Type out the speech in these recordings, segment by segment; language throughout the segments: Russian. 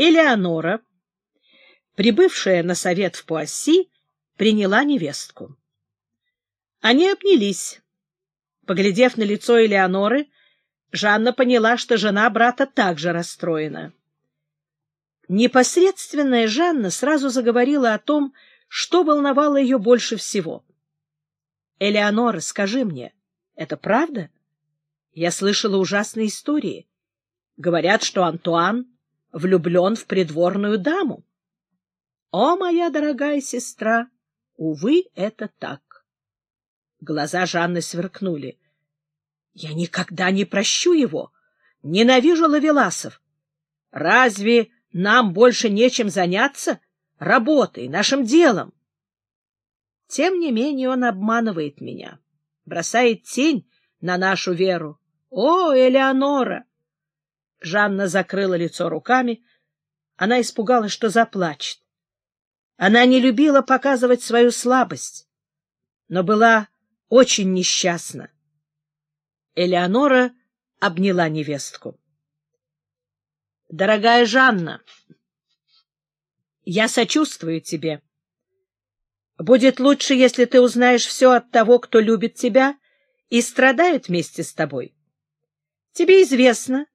Элеонора, прибывшая на совет в Пуасси, приняла невестку. Они обнялись. Поглядев на лицо Элеоноры, Жанна поняла, что жена брата также расстроена. Непосредственная Жанна сразу заговорила о том, что волновало ее больше всего. — Элеонора, скажи мне, это правда? Я слышала ужасные истории. Говорят, что Антуан влюблен в придворную даму. О, моя дорогая сестра, увы, это так. Глаза Жанны сверкнули. Я никогда не прощу его. Ненавижу лавеласов. Разве нам больше нечем заняться? Работой, нашим делом. Тем не менее он обманывает меня, бросает тень на нашу веру. О, Элеонора! Жанна закрыла лицо руками. Она испугалась, что заплачет. Она не любила показывать свою слабость, но была очень несчастна. Элеонора обняла невестку. — Дорогая Жанна, я сочувствую тебе. Будет лучше, если ты узнаешь все от того, кто любит тебя и страдает вместе с тобой. Тебе известно,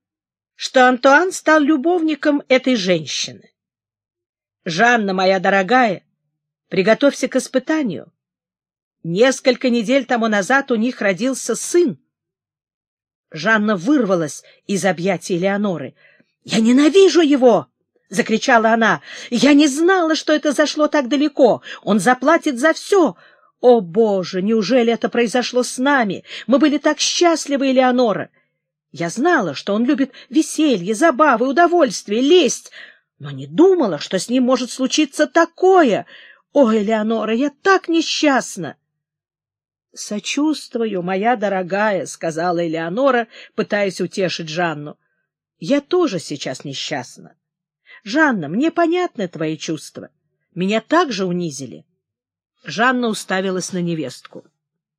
что Антуан стал любовником этой женщины. Жанна, моя дорогая, приготовься к испытанию. Несколько недель тому назад у них родился сын. Жанна вырвалась из объятий Леоноры. — Я ненавижу его! — закричала она. — Я не знала, что это зашло так далеко. Он заплатит за все. О, Боже, неужели это произошло с нами? Мы были так счастливы, Элеонора. Я знала, что он любит веселье, забавы, удовольствие, лесть, но не думала, что с ним может случиться такое. О, Элеонора, я так несчастна! — Сочувствую, моя дорогая, — сказала Элеонора, пытаясь утешить Жанну. — Я тоже сейчас несчастна. Жанна, мне понятны твои чувства. Меня также унизили. Жанна уставилась на невестку.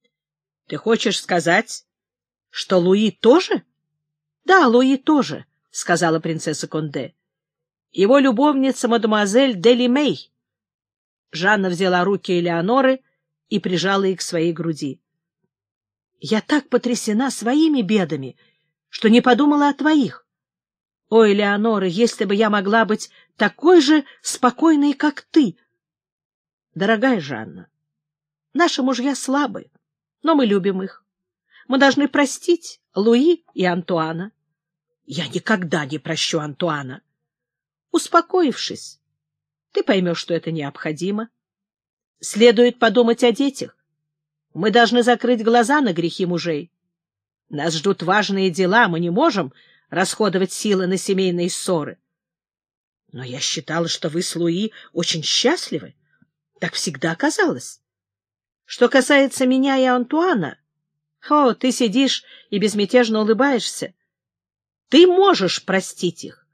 — Ты хочешь сказать, что Луи тоже? — Да, Луи тоже, — сказала принцесса Конде. — Его любовница мадемуазель Делимей. Жанна взяла руки Элеоноры и прижала их к своей груди. Я так потрясена своими бедами, что не подумала о твоих. Ой, Леонора, если бы я могла быть такой же спокойной, как ты! Дорогая Жанна, наши мужья слабы, но мы любим их. Мы должны простить Луи и Антуана. Я никогда не прощу Антуана. Успокоившись, ты поймешь, что это необходимо. Следует подумать о детях. Мы должны закрыть глаза на грехи мужей. Нас ждут важные дела, мы не можем расходовать силы на семейные ссоры. Но я считала, что вы с Луи очень счастливы. Так всегда казалось. Что касается меня и Антуана, о, ты сидишь и безмятежно улыбаешься. Ты можешь простить их.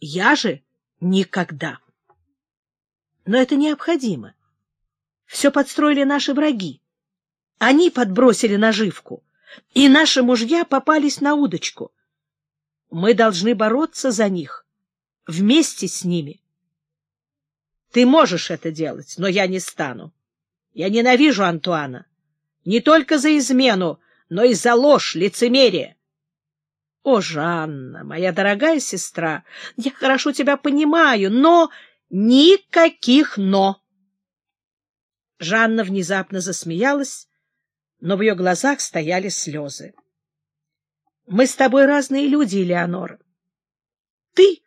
Я же никогда. Но это необходимо. Все подстроили наши враги. Они подбросили наживку, и наши мужья попались на удочку. Мы должны бороться за них, вместе с ними. Ты можешь это делать, но я не стану. Я ненавижу Антуана. Не только за измену, но и за ложь, лицемерие. О, Жанна, моя дорогая сестра, я хорошо тебя понимаю, но никаких «но». Жанна внезапно засмеялась, но в ее глазах стояли слезы. — Мы с тобой разные люди, Элеонора. Ты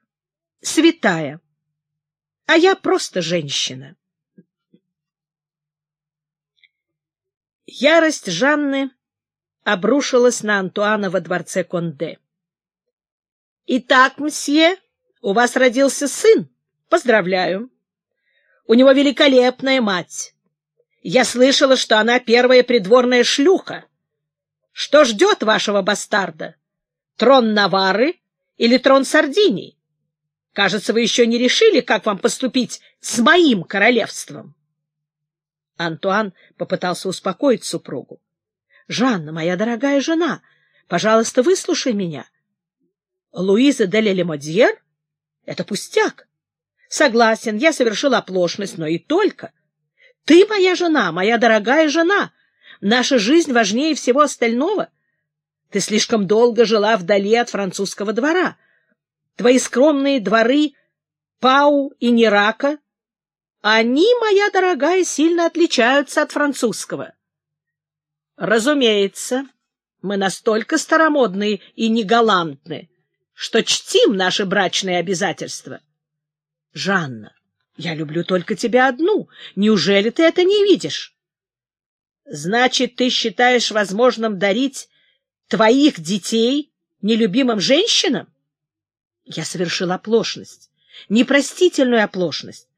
святая, а я просто женщина. Ярость Жанны обрушилась на Антуана во дворце Конде. — Итак, мсье, у вас родился сын. Поздравляю. У него великолепная мать. Я слышала, что она первая придворная шлюха. Что ждет вашего бастарда? Трон Навары или трон Сардинии? Кажется, вы еще не решили, как вам поступить с моим королевством. Антуан попытался успокоить супругу. — Жанна, моя дорогая жена, пожалуйста, выслушай меня. Луиза де Лелемодьер Это пустяк. Согласен, я совершил оплошность, но и только. Ты моя жена, моя дорогая жена. Наша жизнь важнее всего остального. Ты слишком долго жила вдали от французского двора. Твои скромные дворы Пау и Нерака, они, моя дорогая, сильно отличаются от французского. Разумеется, мы настолько старомодные и негалантны, что чтим наши брачные обязательства. Жанна, я люблю только тебя одну. Неужели ты это не видишь? Значит, ты считаешь возможным дарить твоих детей нелюбимым женщинам? Я совершил оплошность, непростительную оплошность.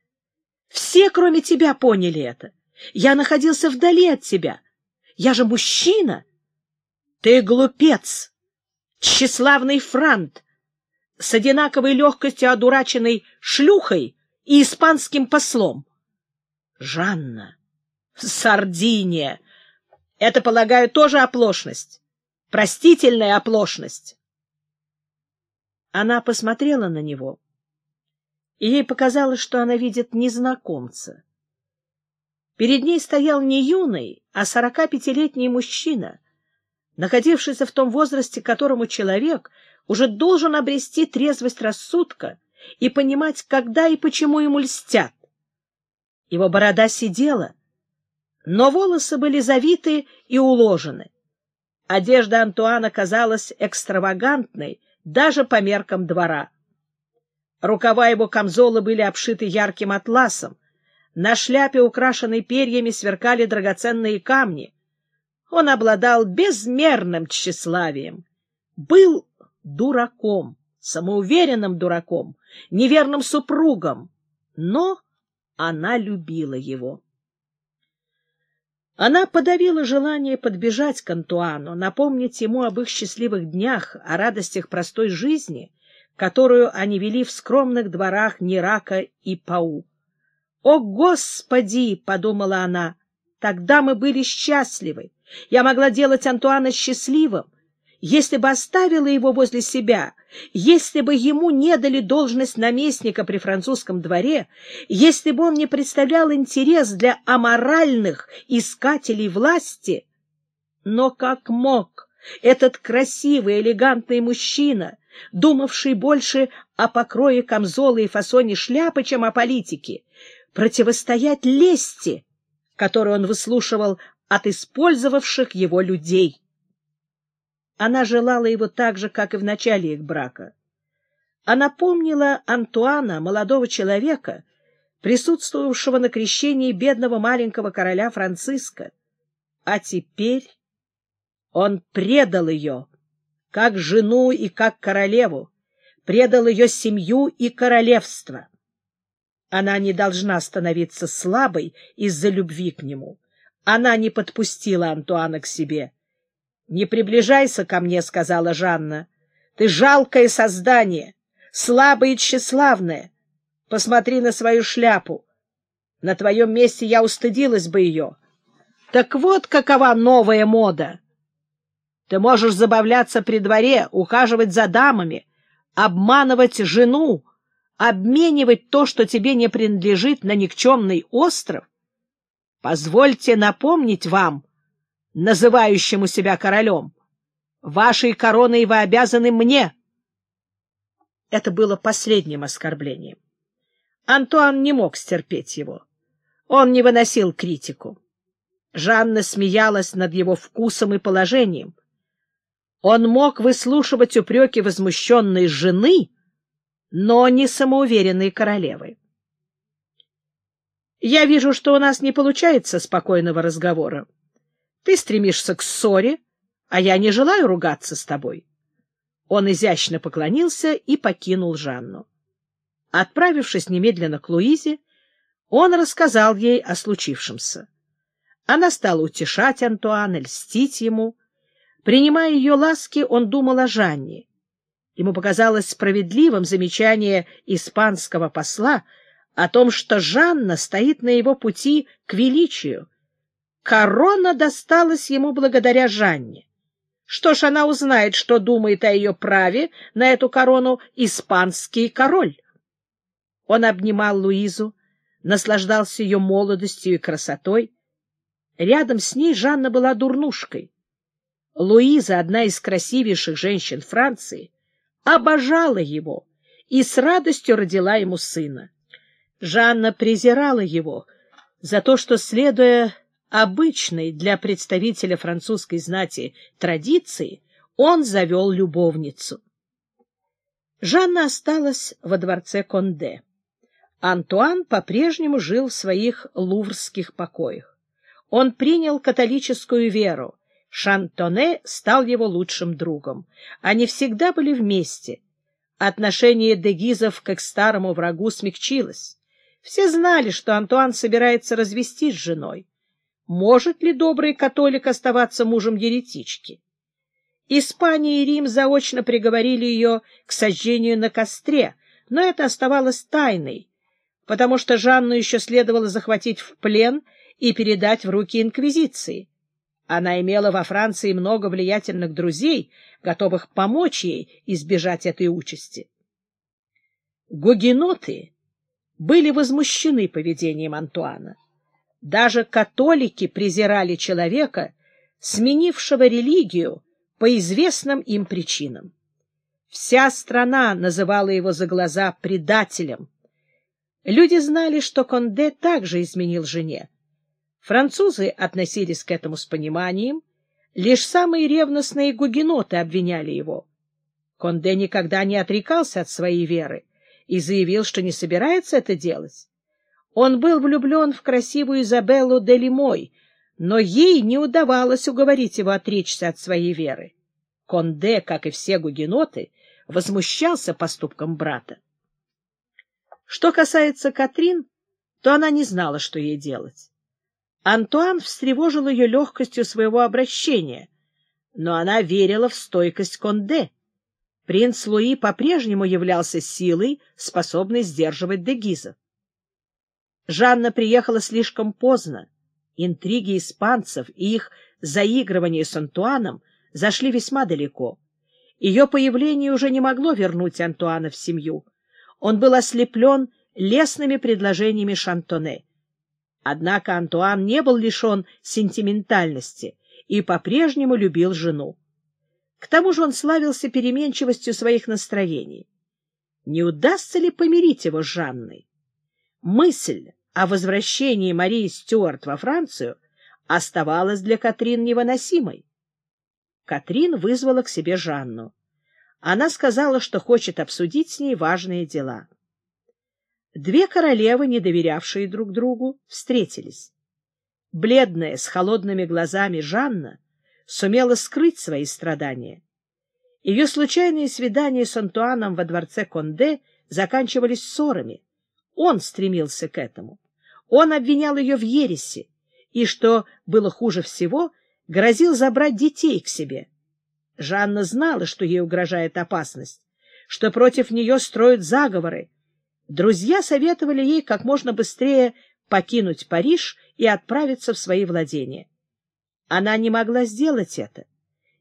Все, кроме тебя, поняли это. Я находился вдали от тебя. Я же мужчина. Ты глупец, тщеславный франт, с одинаковой легкостью одураченной шлюхой и испанским послом. Жанна, Сардиния, это, полагаю, тоже оплошность, простительная оплошность. Она посмотрела на него, и ей показалось, что она видит незнакомца. Перед ней стоял не юный, а сорока пятилетний мужчина, находившийся в том возрасте, которому человек уже должен обрести трезвость рассудка и понимать, когда и почему ему льстят. Его борода сидела, но волосы были завиты и уложены. Одежда Антуана казалась экстравагантной даже по меркам двора. Рукава его камзола были обшиты ярким атласом, на шляпе, украшенной перьями, сверкали драгоценные камни. Он обладал безмерным тщеславием, был дураком, самоуверенным дураком, неверным супругом, но она любила его. Она подавила желание подбежать к Антуану, напомнить ему об их счастливых днях, о радостях простой жизни, которую они вели в скромных дворах Нерака и Пау. «О, Господи!» — подумала она. «Тогда мы были счастливы. Я могла делать Антуана счастливым если бы оставила его возле себя, если бы ему не дали должность наместника при французском дворе, если бы он не представлял интерес для аморальных искателей власти. Но как мог этот красивый, элегантный мужчина, думавший больше о покрое камзола и фасоне шляпы, чем о политике, противостоять лести, которую он выслушивал от использовавших его людей? Она желала его так же, как и в начале их брака. Она помнила Антуана, молодого человека, присутствовавшего на крещении бедного маленького короля Франциска. А теперь он предал ее, как жену и как королеву, предал ее семью и королевство. Она не должна становиться слабой из-за любви к нему. Она не подпустила Антуана к себе. — Не приближайся ко мне, — сказала Жанна. — Ты жалкое создание, слабое и тщеславное. Посмотри на свою шляпу. На твоем месте я устыдилась бы ее. Так вот какова новая мода. Ты можешь забавляться при дворе, ухаживать за дамами, обманывать жену, обменивать то, что тебе не принадлежит, на никчемный остров. Позвольте напомнить вам, называющему себя королем. Вашей короной вы обязаны мне. Это было последним оскорблением. Антуан не мог стерпеть его. Он не выносил критику. Жанна смеялась над его вкусом и положением. Он мог выслушивать упреки возмущенной жены, но не самоуверенной королевы. «Я вижу, что у нас не получается спокойного разговора. Ты стремишься к ссоре, а я не желаю ругаться с тобой. Он изящно поклонился и покинул Жанну. Отправившись немедленно к Луизе, он рассказал ей о случившемся. Она стала утешать Антуана, льстить ему. Принимая ее ласки, он думал о Жанне. Ему показалось справедливым замечание испанского посла о том, что Жанна стоит на его пути к величию, Корона досталась ему благодаря Жанне. Что ж, она узнает, что думает о ее праве на эту корону испанский король. Он обнимал Луизу, наслаждался ее молодостью и красотой. Рядом с ней Жанна была дурнушкой. Луиза, одна из красивейших женщин Франции, обожала его и с радостью родила ему сына. Жанна презирала его за то, что, следуя обычной для представителя французской знати традиции, он завел любовницу. Жанна осталась во дворце Конде. Антуан по-прежнему жил в своих луврских покоях. Он принял католическую веру. Шантоне стал его лучшим другом. Они всегда были вместе. Отношение Дегизов к старому врагу смягчилось. Все знали, что Антуан собирается развестись с женой. Может ли добрый католик оставаться мужем еретички? Испания и Рим заочно приговорили ее к сожжению на костре, но это оставалось тайной, потому что Жанну еще следовало захватить в плен и передать в руки инквизиции. Она имела во Франции много влиятельных друзей, готовых помочь ей избежать этой участи. Гугеноты были возмущены поведением Антуана. Даже католики презирали человека, сменившего религию по известным им причинам. Вся страна называла его за глаза предателем, Люди знали, что Конде также изменил жене. Французы относились к этому с пониманием, лишь самые ревностные гугеноты обвиняли его. Конде никогда не отрекался от своей веры и заявил, что не собирается это делать. Он был влюблен в красивую Изабеллу де Лимой, но ей не удавалось уговорить его отречься от своей веры. Конде, как и все гугеноты, возмущался поступком брата. Что касается Катрин, то она не знала, что ей делать. Антуан встревожил ее легкостью своего обращения, но она верила в стойкость Конде. Принц Луи по-прежнему являлся силой, способной сдерживать Дегизов. Жанна приехала слишком поздно. Интриги испанцев и их заигрывание с Антуаном зашли весьма далеко. Ее появление уже не могло вернуть Антуана в семью. Он был ослеплен лестными предложениями Шантоне. Однако Антуан не был лишен сентиментальности и по-прежнему любил жену. К тому же он славился переменчивостью своих настроений. Не удастся ли помирить его с Жанной? Мысль о возвращении Марии Стюарт во Францию оставалась для Катрин невыносимой. Катрин вызвала к себе Жанну. Она сказала, что хочет обсудить с ней важные дела. Две королевы, не доверявшие друг другу, встретились. Бледная, с холодными глазами Жанна сумела скрыть свои страдания. Ее случайные свидания с Антуаном во дворце Конде заканчивались ссорами. Он стремился к этому. Он обвинял ее в ересе и, что было хуже всего, грозил забрать детей к себе. Жанна знала, что ей угрожает опасность, что против нее строят заговоры. Друзья советовали ей как можно быстрее покинуть Париж и отправиться в свои владения. Она не могла сделать это,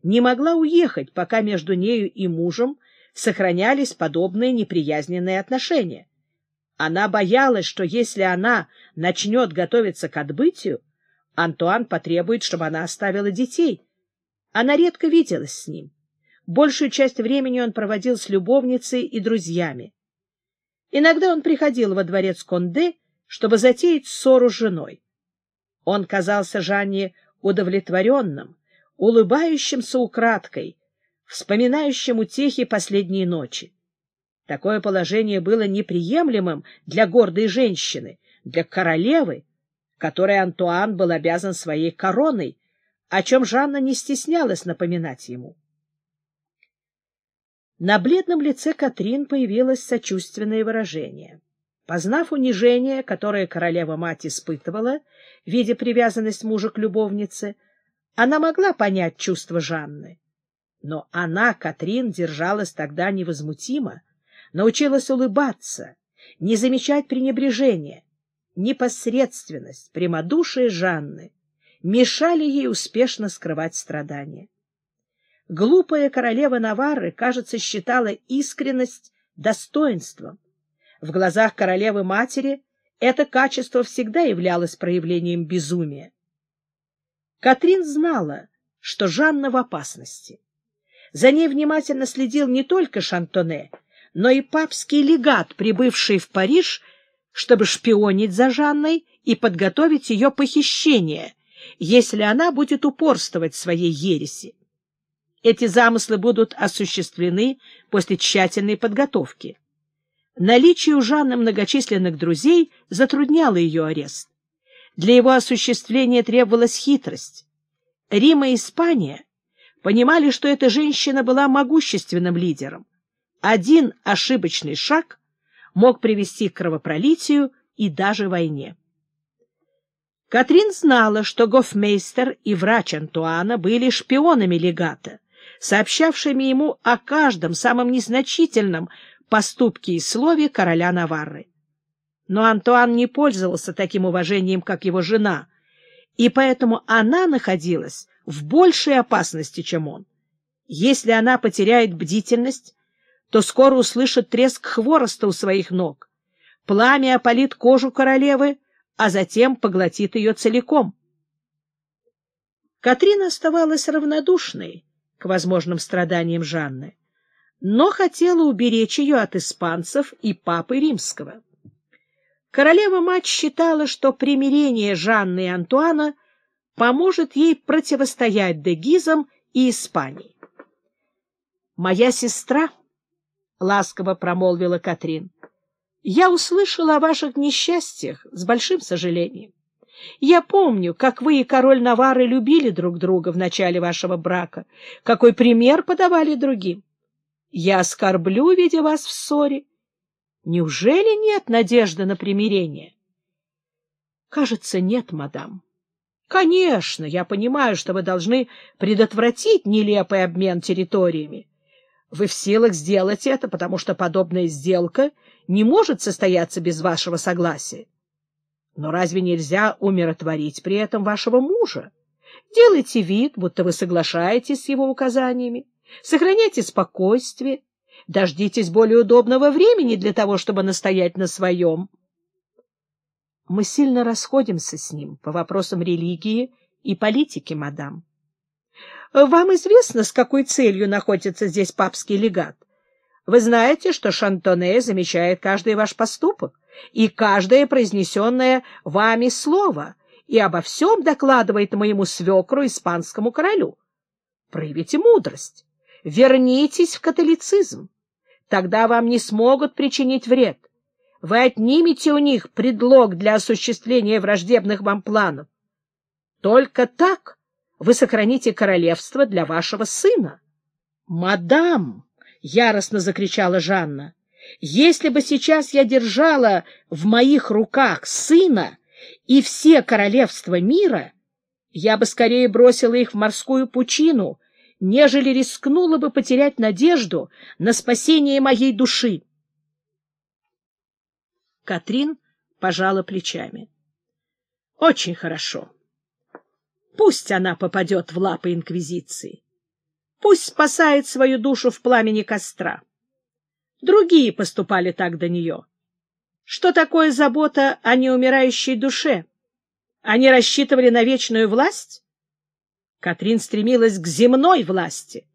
не могла уехать, пока между нею и мужем сохранялись подобные неприязненные отношения. Она боялась, что если она начнет готовиться к отбытию, Антуан потребует, чтобы она оставила детей — она редко виделась с ним. Большую часть времени он проводил с любовницей и друзьями. Иногда он приходил во дворец Конде, чтобы затеять ссору с женой. Он казался Жанне удовлетворенным, улыбающимся украдкой, вспоминающим утехи последней ночи. Такое положение было неприемлемым для гордой женщины, для королевы, которой Антуан был обязан своей короной, о чем Жанна не стеснялась напоминать ему. На бледном лице Катрин появилось сочувственное выражение. Познав унижение, которое королева-мать испытывала, видя привязанность мужа к любовнице, она могла понять чувства Жанны. Но она, Катрин, держалась тогда невозмутимо, научилась улыбаться, не замечать пренебрежения, непосредственность, прямодушие Жанны мешали ей успешно скрывать страдания. Глупая королева Наварры, кажется, считала искренность достоинством. В глазах королевы-матери это качество всегда являлось проявлением безумия. Катрин знала, что Жанна в опасности. За ней внимательно следил не только Шантоне, но и папский легат, прибывший в Париж, чтобы шпионить за Жанной и подготовить ее похищение, если она будет упорствовать в своей ереси. Эти замыслы будут осуществлены после тщательной подготовки. Наличие у Жанны многочисленных друзей затрудняло ее арест. Для его осуществления требовалась хитрость. Рим и Испания понимали, что эта женщина была могущественным лидером. Один ошибочный шаг мог привести к кровопролитию и даже войне. Катрин знала, что гофмейстер и врач Антуана были шпионами легата, сообщавшими ему о каждом самом незначительном поступке и слове короля Наварры. Но Антуан не пользовался таким уважением, как его жена, и поэтому она находилась в большей опасности, чем он. Если она потеряет бдительность, то скоро услышит треск хвороста у своих ног. Пламя опалит кожу королевы, а затем поглотит ее целиком. Катрина оставалась равнодушной к возможным страданиям Жанны но хотела уберечь ее от испанцев и папы римского. Королева-мать считала, что примирение Жанны и Антуана поможет ей противостоять дегизам и Испании. «Моя сестра», — ласково промолвила Катрин, — «я услышала о ваших несчастьях с большим сожалением. Я помню, как вы и король Навары любили друг друга в начале вашего брака, какой пример подавали другим. Я оскорблю, видя вас в ссоре. Неужели нет надежды на примирение? Кажется, нет, мадам. Конечно, я понимаю, что вы должны предотвратить нелепый обмен территориями. Вы в силах сделать это, потому что подобная сделка не может состояться без вашего согласия. Но разве нельзя умиротворить при этом вашего мужа? Делайте вид, будто вы соглашаетесь с его указаниями. Сохраняйте спокойствие, дождитесь более удобного времени для того, чтобы настоять на своем. Мы сильно расходимся с ним по вопросам религии и политики, мадам. Вам известно, с какой целью находится здесь папский легат? Вы знаете, что Шантоне замечает каждый ваш поступок и каждое произнесенное вами слово и обо всем докладывает моему свекру, испанскому королю. Проявите мудрость вернитесь в католицизм. Тогда вам не смогут причинить вред. Вы отнимете у них предлог для осуществления враждебных вам планов. Только так вы сохраните королевство для вашего сына. — Мадам! — яростно закричала Жанна. — Если бы сейчас я держала в моих руках сына и все королевства мира, я бы скорее бросила их в морскую пучину нежели рискнула бы потерять надежду на спасение моей души. Катрин пожала плечами. — Очень хорошо. Пусть она попадет в лапы Инквизиции. Пусть спасает свою душу в пламени костра. Другие поступали так до нее. Что такое забота о неумирающей душе? Они рассчитывали на вечную власть? Катрин стремилась к земной власти.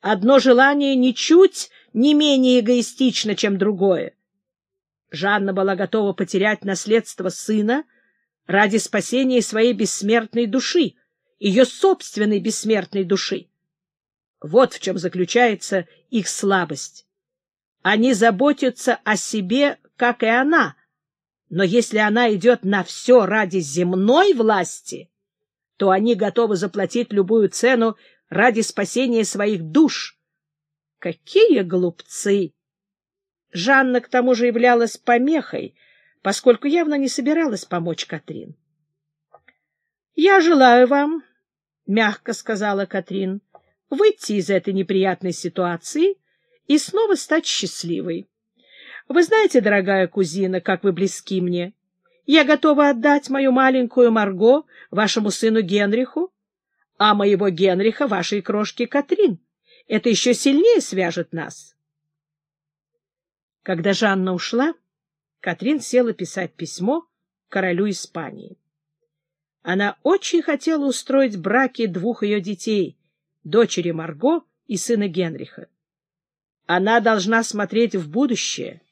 Одно желание ничуть не менее эгоистично, чем другое. Жанна была готова потерять наследство сына ради спасения своей бессмертной души, ее собственной бессмертной души. Вот в чем заключается их слабость. Они заботятся о себе, как и она, но если она идет на все ради земной власти, то они готовы заплатить любую цену ради спасения своих душ. Какие глупцы! Жанна к тому же являлась помехой, поскольку явно не собиралась помочь Катрин. — Я желаю вам, — мягко сказала Катрин, — выйти из этой неприятной ситуации и снова стать счастливой. Вы знаете, дорогая кузина, как вы близки мне. Я готова отдать мою маленькую Марго вашему сыну Генриху, а моего Генриха вашей крошке Катрин. Это еще сильнее свяжет нас. Когда Жанна ушла, Катрин села писать письмо королю Испании. Она очень хотела устроить браки двух ее детей, дочери Марго и сына Генриха. Она должна смотреть в будущее.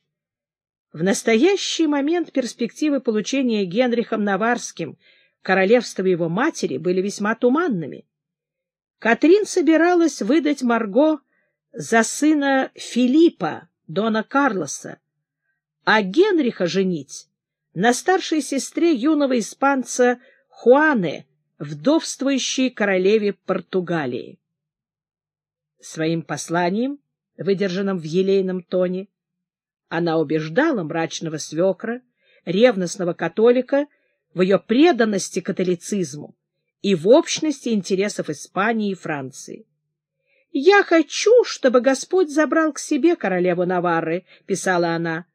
В настоящий момент перспективы получения Генрихом Наварским королевства его матери были весьма туманными. Катрин собиралась выдать Марго за сына Филиппа, дона Карлоса, а Генриха женить на старшей сестре юного испанца Хуаны, вдовствующей королеве Португалии. Своим посланием, выдержанным в елейном тоне, она убеждала мрачного свекра, ревностного католика, в ее преданности католицизму и в общности интересов Испании и Франции. «Я хочу, чтобы Господь забрал к себе королеву Наварры», — писала она.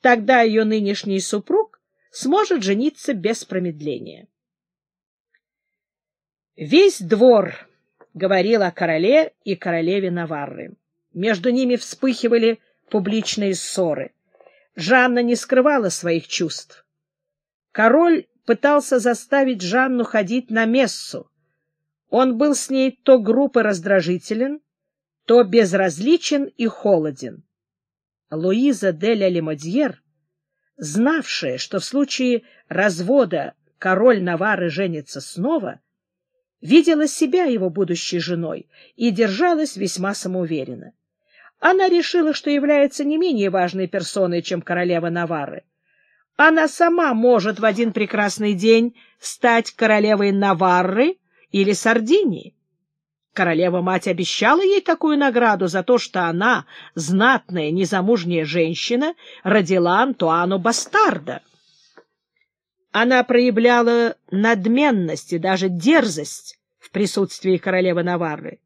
«Тогда ее нынешний супруг сможет жениться без промедления». Весь двор говорил о короле и королеве Наварры. Между ними вспыхивали публичные ссоры. Жанна не скрывала своих чувств. Король пытался заставить Жанну ходить на мессу. Он был с ней то груб и раздражителен, то безразличен и холоден. Луиза де ля Лемодьер, знавшая, что в случае развода король Навары женится снова, видела себя его будущей женой и держалась весьма самоуверенно. Она решила, что является не менее важной персоной, чем королева Навары. Она сама может в один прекрасный день стать королевой Наварры или Сардинии. Королева-мать обещала ей такую награду за то, что она, знатная незамужняя женщина, родила Антуану бастарда. Она проявляла надменность и даже дерзость в присутствии королевы Наварры.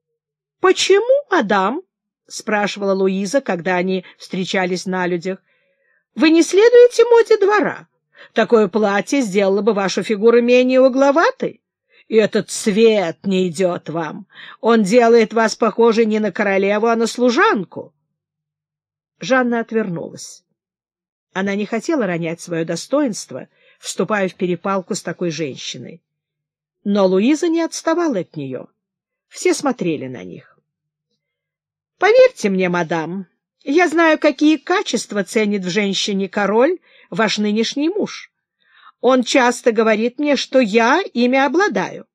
— Почему, мадам? — спрашивала Луиза, когда они встречались на людях. — Вы не следуете моде двора? Такое платье сделало бы вашу фигуру менее угловатой. И этот цвет не идет вам. Он делает вас похожей не на королеву, а на служанку. Жанна отвернулась. Она не хотела ронять свое достоинство, вступая в перепалку с такой женщиной. Но Луиза не отставала от нее. Все смотрели на них. — Поверьте мне, мадам, я знаю, какие качества ценит в женщине король, ваш нынешний муж. Он часто говорит мне, что я ими обладаю.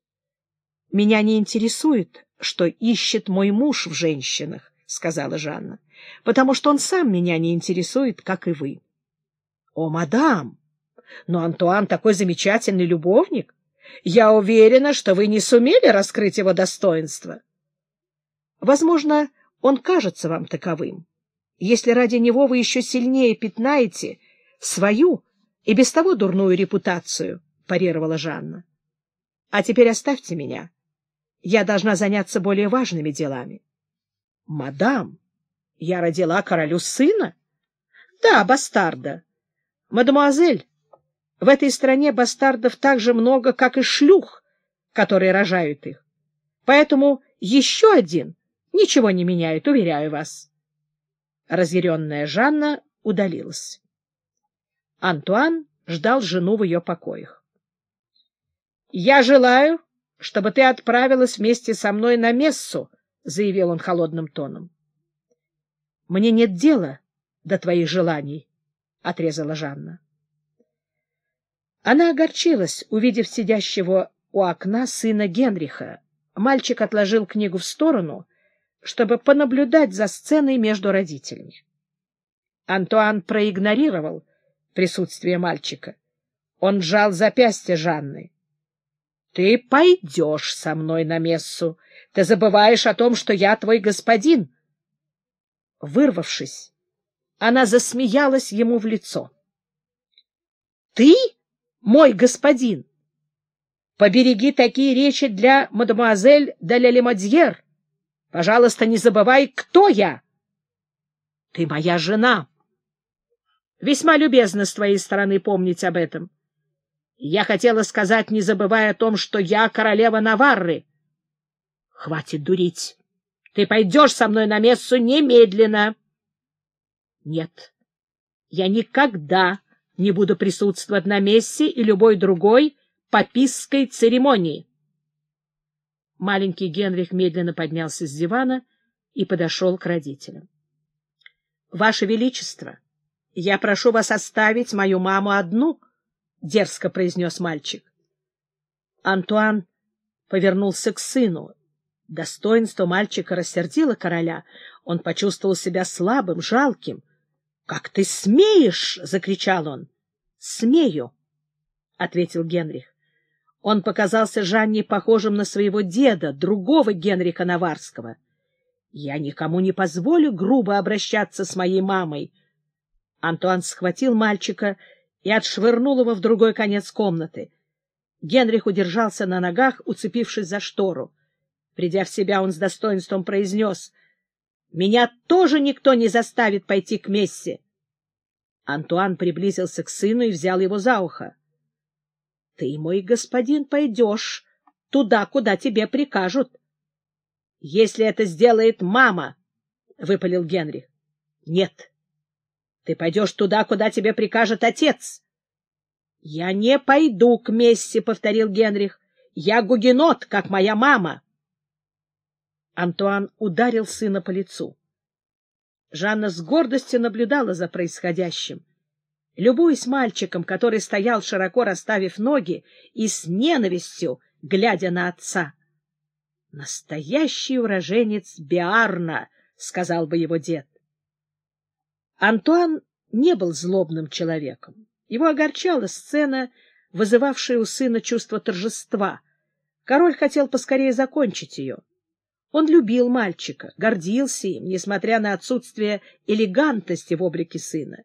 — Меня не интересует, что ищет мой муж в женщинах, — сказала Жанна, — потому что он сам меня не интересует, как и вы. — О, мадам! Но Антуан такой замечательный любовник! Я уверена, что вы не сумели раскрыть его достоинство. Возможно, он кажется вам таковым, если ради него вы еще сильнее пятнаете свою и без того дурную репутацию, — парировала Жанна. — А теперь оставьте меня. Я должна заняться более важными делами. — Мадам, я родила королю сына? — Да, бастарда. Мадемуазель, в этой стране бастардов так же много, как и шлюх, которые рожают их. Поэтому еще один ничего не меняет, уверяю вас. Разъяренная Жанна удалилась. Антуан ждал жену в ее покоях. — Я желаю, чтобы ты отправилась вместе со мной на мессу, — заявил он холодным тоном. — Мне нет дела до твоих желаний, — отрезала Жанна. Она огорчилась, увидев сидящего у окна сына Генриха. Мальчик отложил книгу в сторону, чтобы понаблюдать за сценой между родителями. Антуан проигнорировал присутствие мальчика. Он сжал запястье Жанны. — Ты пойдешь со мной на мессу. Ты забываешь о том, что я твой господин. Вырвавшись, она засмеялась ему в лицо. — Ты? Мой господин. Побереги такие речи для мадемуазель де Лемодьер. Пожалуйста, не забывай, кто я. Ты моя жена. Весьма любезно с твоей стороны помнить об этом. Я хотела сказать, не забывая о том, что я королева Наварры. Хватит дурить. Ты пойдешь со мной на мессу немедленно. Нет, Я никогда не буду присутствовать на мессе и любой другой пописской церемонии. Маленький Генрих медленно поднялся с дивана и подошел к родителям. — Ваше Величество, я прошу вас оставить мою маму одну, — дерзко произнес мальчик. Антуан повернулся к сыну. Достоинство мальчика рассердило короля. Он почувствовал себя слабым, жалким. — Как ты смеешь! — закричал он. — Смею, — ответил Генрих. Он показался Жанне похожим на своего деда, другого Генриха Наварского. — Я никому не позволю грубо обращаться с моей мамой. Антуан схватил мальчика и отшвырнул его в другой конец комнаты. Генрих удержался на ногах, уцепившись за штору. Придя в себя, он с достоинством произнес, «Меня тоже никто не заставит пойти к мессе». Антуан приблизился к сыну и взял его за ухо. — Ты, мой господин, пойдешь туда, куда тебе прикажут. — Если это сделает мама, — выпалил Генрих. — Нет. Ты пойдешь туда, куда тебе прикажет отец. — Я не пойду к мессе, — повторил Генрих. — Я гугенот, как моя мама. Антуан ударил сына по лицу. Жанна с гордостью наблюдала за происходящим, любуясь мальчиком, который стоял, широко расставив ноги, и с ненавистью, глядя на отца. — Настоящий уроженец Биарна, — сказал бы его дед. Антуан не был злобным человеком. Его огорчала сцена, вызывавшая у сына чувство торжества. Король хотел поскорее закончить ее. Он любил мальчика, гордился им, несмотря на отсутствие элегантности в облике сына.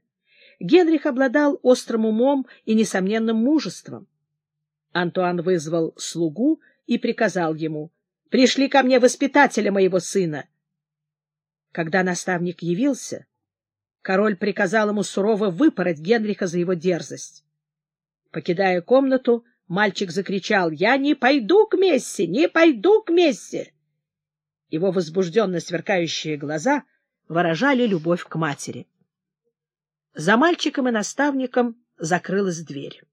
Генрих обладал острым умом и несомненным мужеством. Антуан вызвал слугу и приказал ему «Пришли ко мне воспитателя моего сына». Когда наставник явился, король приказал ему сурово выпороть Генриха за его дерзость. Покидая комнату, мальчик закричал «Я не пойду к Мессе! Не пойду к Мессе!» Его возбужденно сверкающие глаза выражали любовь к матери. За мальчиком и наставником закрылась дверь.